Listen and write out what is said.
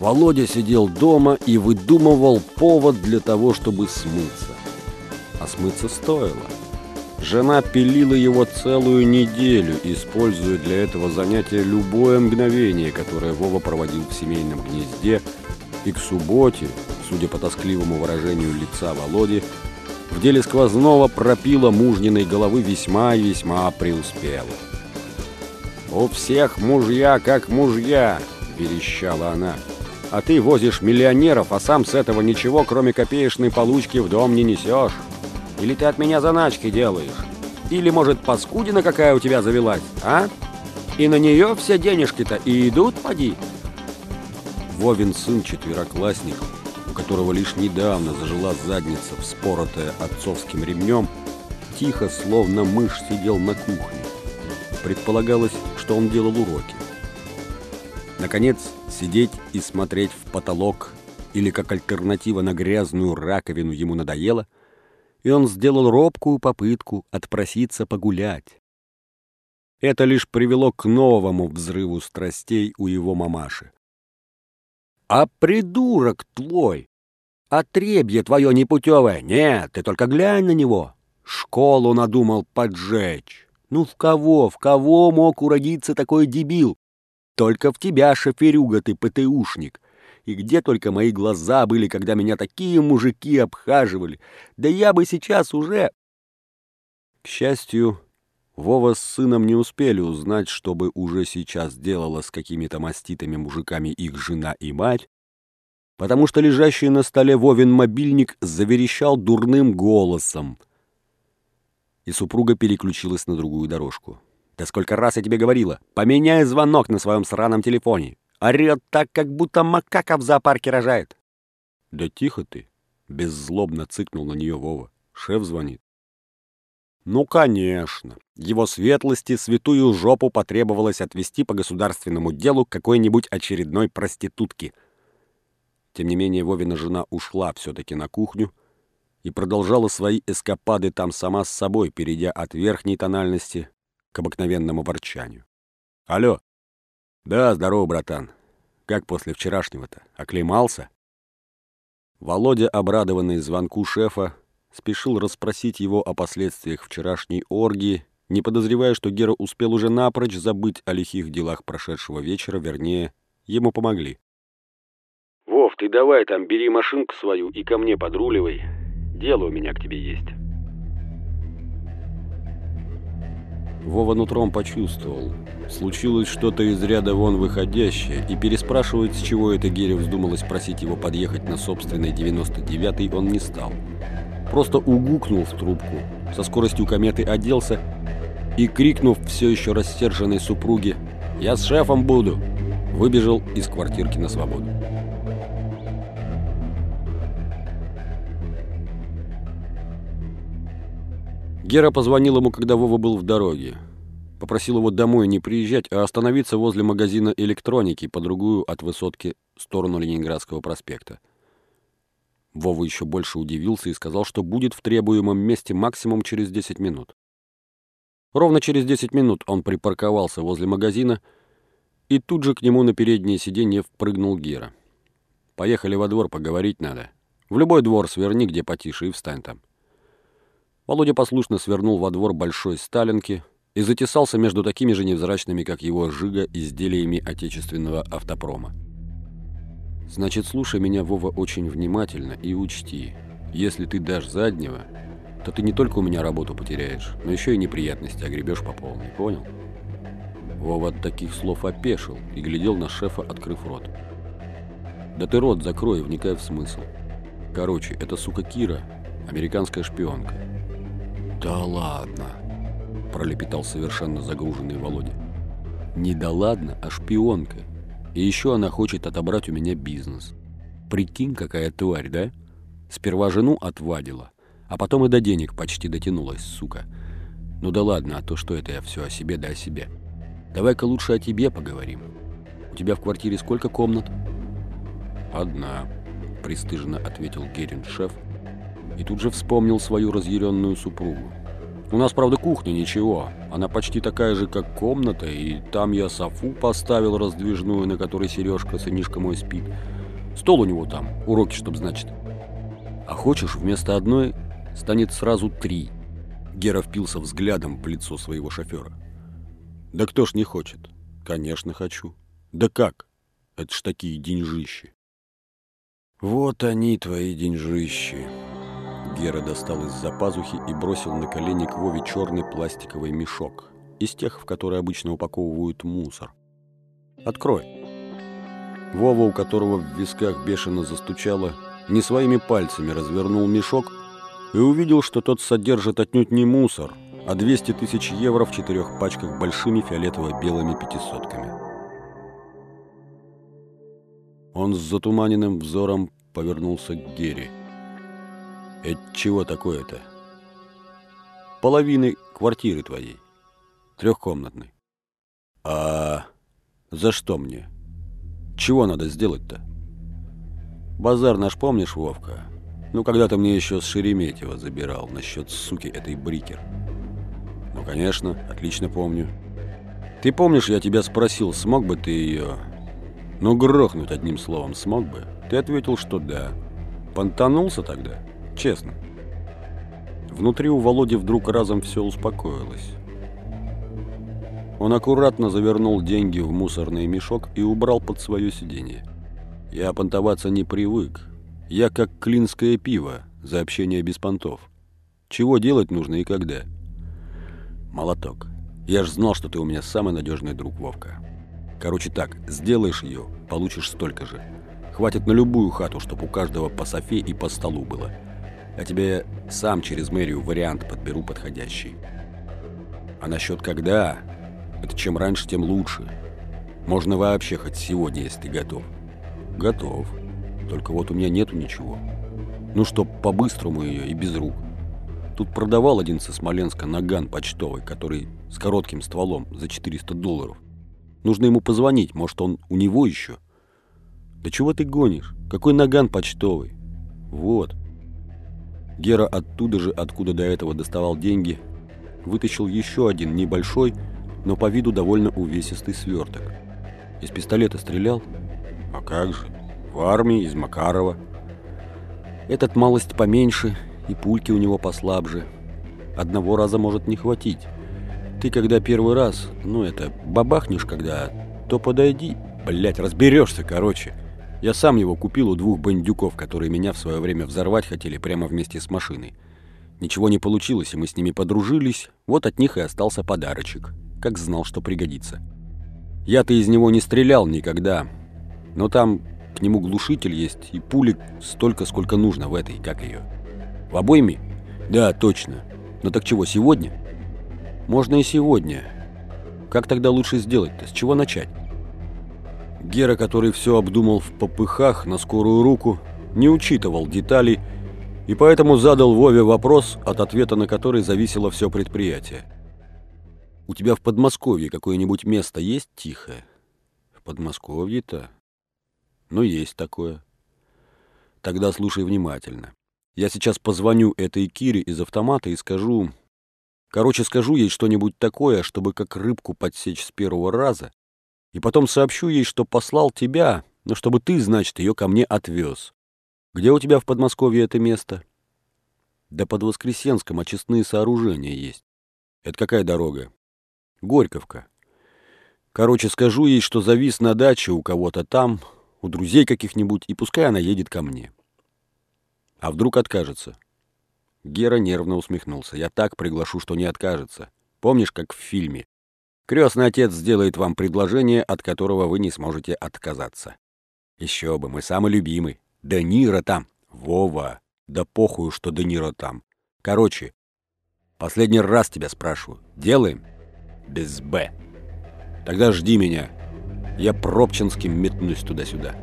Володя сидел дома и выдумывал повод для того, чтобы смыться. А смыться стоило. Жена пилила его целую неделю, используя для этого занятия любое мгновение, которое Вова проводил в семейном гнезде, и к субботе, судя по тоскливому выражению лица Володи, в деле сквозного пропила мужниной головы весьма и весьма преуспела. «У всех мужья как мужья!» – верещала она. «А ты возишь миллионеров, а сам с этого ничего, кроме копеечной получки, в дом не несешь. Или ты от меня заначки делаешь? Или, может, паскудина какая у тебя завелась, а? И на нее все денежки-то и идут, поди!» Вовин сын четвероклассник, у которого лишь недавно зажила задница, вспоротая отцовским ремнем, тихо, словно мышь, сидел на кухне. Предполагалось, что он делал уроки. Наконец, сидеть и смотреть в потолок или как альтернатива на грязную раковину ему надоело, и он сделал робкую попытку отпроситься погулять. Это лишь привело к новому взрыву страстей у его мамаши. «А придурок твой! Отребье твое непутевое! Нет, ты только глянь на него! Школу надумал поджечь! Ну в кого, в кого мог уродиться такой дебил? Только в тебя, шоферюга ты, ПТУшник! И где только мои глаза были, когда меня такие мужики обхаживали! Да я бы сейчас уже...» К счастью, Вова с сыном не успели узнать, что бы уже сейчас делала с какими-то маститыми мужиками их жена и мать, потому что лежащий на столе Вовин мобильник заверещал дурным голосом, и супруга переключилась на другую дорожку. «Да сколько раз я тебе говорила, поменяй звонок на своем сраном телефоне! Орет так, как будто макака в зоопарке рожает!» «Да тихо ты!» — беззлобно цыкнул на нее Вова. «Шеф звонит». Ну, конечно. Его светлости святую жопу потребовалось отвести по государственному делу какой-нибудь очередной проститутки. Тем не менее, Вовина жена ушла все-таки на кухню и продолжала свои эскапады там сама с собой, перейдя от верхней тональности к обыкновенному ворчанию. «Алло!» «Да, здорово, братан. Как после вчерашнего-то? Оклемался?» Володя, обрадованный звонку шефа, спешил расспросить его о последствиях вчерашней оргии, не подозревая, что Гера успел уже напрочь забыть о лихих делах прошедшего вечера, вернее, ему помогли. «Вов, ты давай там бери машинку свою и ко мне подруливай. Дело у меня к тебе есть». Вова нутром почувствовал. Случилось что-то из ряда вон выходящее, и переспрашивать, с чего это Гере вздумалось просить его подъехать на собственный 99-й, он не стал просто угукнул в трубку, со скоростью кометы оделся и, крикнув все еще рассерженной супруге «Я с шефом буду!», выбежал из квартирки на свободу. Гера позвонил ему, когда Вова был в дороге. Попросил его домой не приезжать, а остановиться возле магазина электроники по другую от высотки сторону Ленинградского проспекта. Вова еще больше удивился и сказал, что будет в требуемом месте максимум через 10 минут. Ровно через 10 минут он припарковался возле магазина, и тут же к нему на переднее сиденье впрыгнул Гера. «Поехали во двор, поговорить надо. В любой двор сверни, где потише, и встань там». Володя послушно свернул во двор большой Сталинки и затесался между такими же невзрачными, как его Жига, изделиями отечественного автопрома. Значит, слушай меня, Вова, очень внимательно и учти. Если ты дашь заднего, то ты не только у меня работу потеряешь, но еще и неприятности огребешь по полной, понял? Вова от таких слов опешил и глядел на шефа, открыв рот. Да ты рот закрой, вникай в смысл. Короче, эта сука Кира, американская шпионка. Да ладно, пролепетал совершенно загруженный Володя. Не да ладно, а шпионка. И еще она хочет отобрать у меня бизнес. Прикинь, какая тварь, да? Сперва жену отвадила, а потом и до денег почти дотянулась, сука. Ну да ладно, а то что это я все о себе да о себе. Давай-ка лучше о тебе поговорим. У тебя в квартире сколько комнат? Одна, пристыженно ответил Герин шеф и тут же вспомнил свою разъяренную супругу. У нас, правда, кухня ничего. Она почти такая же, как комната, и там я софу поставил раздвижную, на которой Сережка, сынишка мой, спит. Стол у него там, уроки, чтоб значит. А хочешь, вместо одной станет сразу три. Гера впился взглядом в лицо своего шофера. Да кто ж не хочет? Конечно, хочу. Да как? Это ж такие деньжищи. Вот они, твои деньжищи. Гера достал из-за пазухи и бросил на колени к Вове черный пластиковый мешок, из тех, в которые обычно упаковывают мусор. «Открой». Вова, у которого в висках бешено застучало, не своими пальцами развернул мешок и увидел, что тот содержит отнюдь не мусор, а 200 тысяч евро в четырех пачках большими фиолетово-белыми пятисотками. Он с затуманенным взором повернулся к Гере. Это чего такое-то? Половины квартиры твоей. Трехкомнатной. А за что мне? Чего надо сделать-то? Базар наш помнишь, Вовка? Ну, когда-то мне еще с Шереметьева забирал насчет суки этой Брикер. Ну, конечно, отлично помню. Ты помнишь, я тебя спросил, смог бы ты ее... Ну, грохнуть одним словом смог бы? Ты ответил, что да. Понтанулся тогда? Честно. Внутри у Володи вдруг разом все успокоилось. Он аккуратно завернул деньги в мусорный мешок и убрал под свое сиденье. Я понтоваться не привык. Я как клинское пиво за общение без понтов. Чего делать нужно и когда? Молоток. Я ж знал, что ты у меня самый надежный друг, Вовка. Короче так, сделаешь ее, получишь столько же. Хватит на любую хату, чтобы у каждого по софе и по столу было. Я тебе сам через мэрию вариант подберу подходящий. А насчет когда? Это чем раньше, тем лучше. Можно вообще хоть сегодня, если ты готов. Готов. Только вот у меня нету ничего. Ну, чтоб по-быстрому ее и без рук. Тут продавал один со Смоленска наган почтовый, который с коротким стволом за 400 долларов. Нужно ему позвонить, может, он у него еще. Да чего ты гонишь? Какой наган почтовый? Вот. Гера оттуда же, откуда до этого доставал деньги, вытащил еще один небольшой, но по виду довольно увесистый сверток. Из пистолета стрелял? А как же? В армии, из Макарова. Этот малость поменьше, и пульки у него послабже. Одного раза может не хватить. Ты когда первый раз, ну это, бабахнешь когда, то подойди, блять, разберешься, короче. Я сам его купил у двух бандюков, которые меня в свое время взорвать хотели прямо вместе с машиной. Ничего не получилось, и мы с ними подружились. Вот от них и остался подарочек. Как знал, что пригодится. Я-то из него не стрелял никогда. Но там к нему глушитель есть, и пулек столько, сколько нужно в этой, как ее. В обойме? Да, точно. Но так чего, сегодня? Можно и сегодня. Как тогда лучше сделать-то? С чего начать? Гера, который все обдумал в попыхах на скорую руку, не учитывал деталей и поэтому задал Вове вопрос, от ответа на который зависело все предприятие. «У тебя в Подмосковье какое-нибудь место есть тихое?» «В Подмосковье-то?» «Ну, есть такое». «Тогда слушай внимательно. Я сейчас позвоню этой Кире из автомата и скажу... Короче, скажу ей что-нибудь такое, чтобы как рыбку подсечь с первого раза, и потом сообщу ей, что послал тебя, но чтобы ты, значит, ее ко мне отвез. Где у тебя в Подмосковье это место? Да под Воскресенском очистные сооружения есть. Это какая дорога? Горьковка. Короче, скажу ей, что завис на даче у кого-то там, у друзей каких-нибудь, и пускай она едет ко мне. А вдруг откажется? Гера нервно усмехнулся. Я так приглашу, что не откажется. Помнишь, как в фильме? Крестный отец сделает вам предложение, от которого вы не сможете отказаться. Еще бы, мы самый любимый. Да Нира там. Вова. Да похую, что Де Ниро там. Короче, последний раз тебя спрашиваю. Делаем? Без «Б». Тогда жди меня. Я Пробчинским метнусь туда-сюда.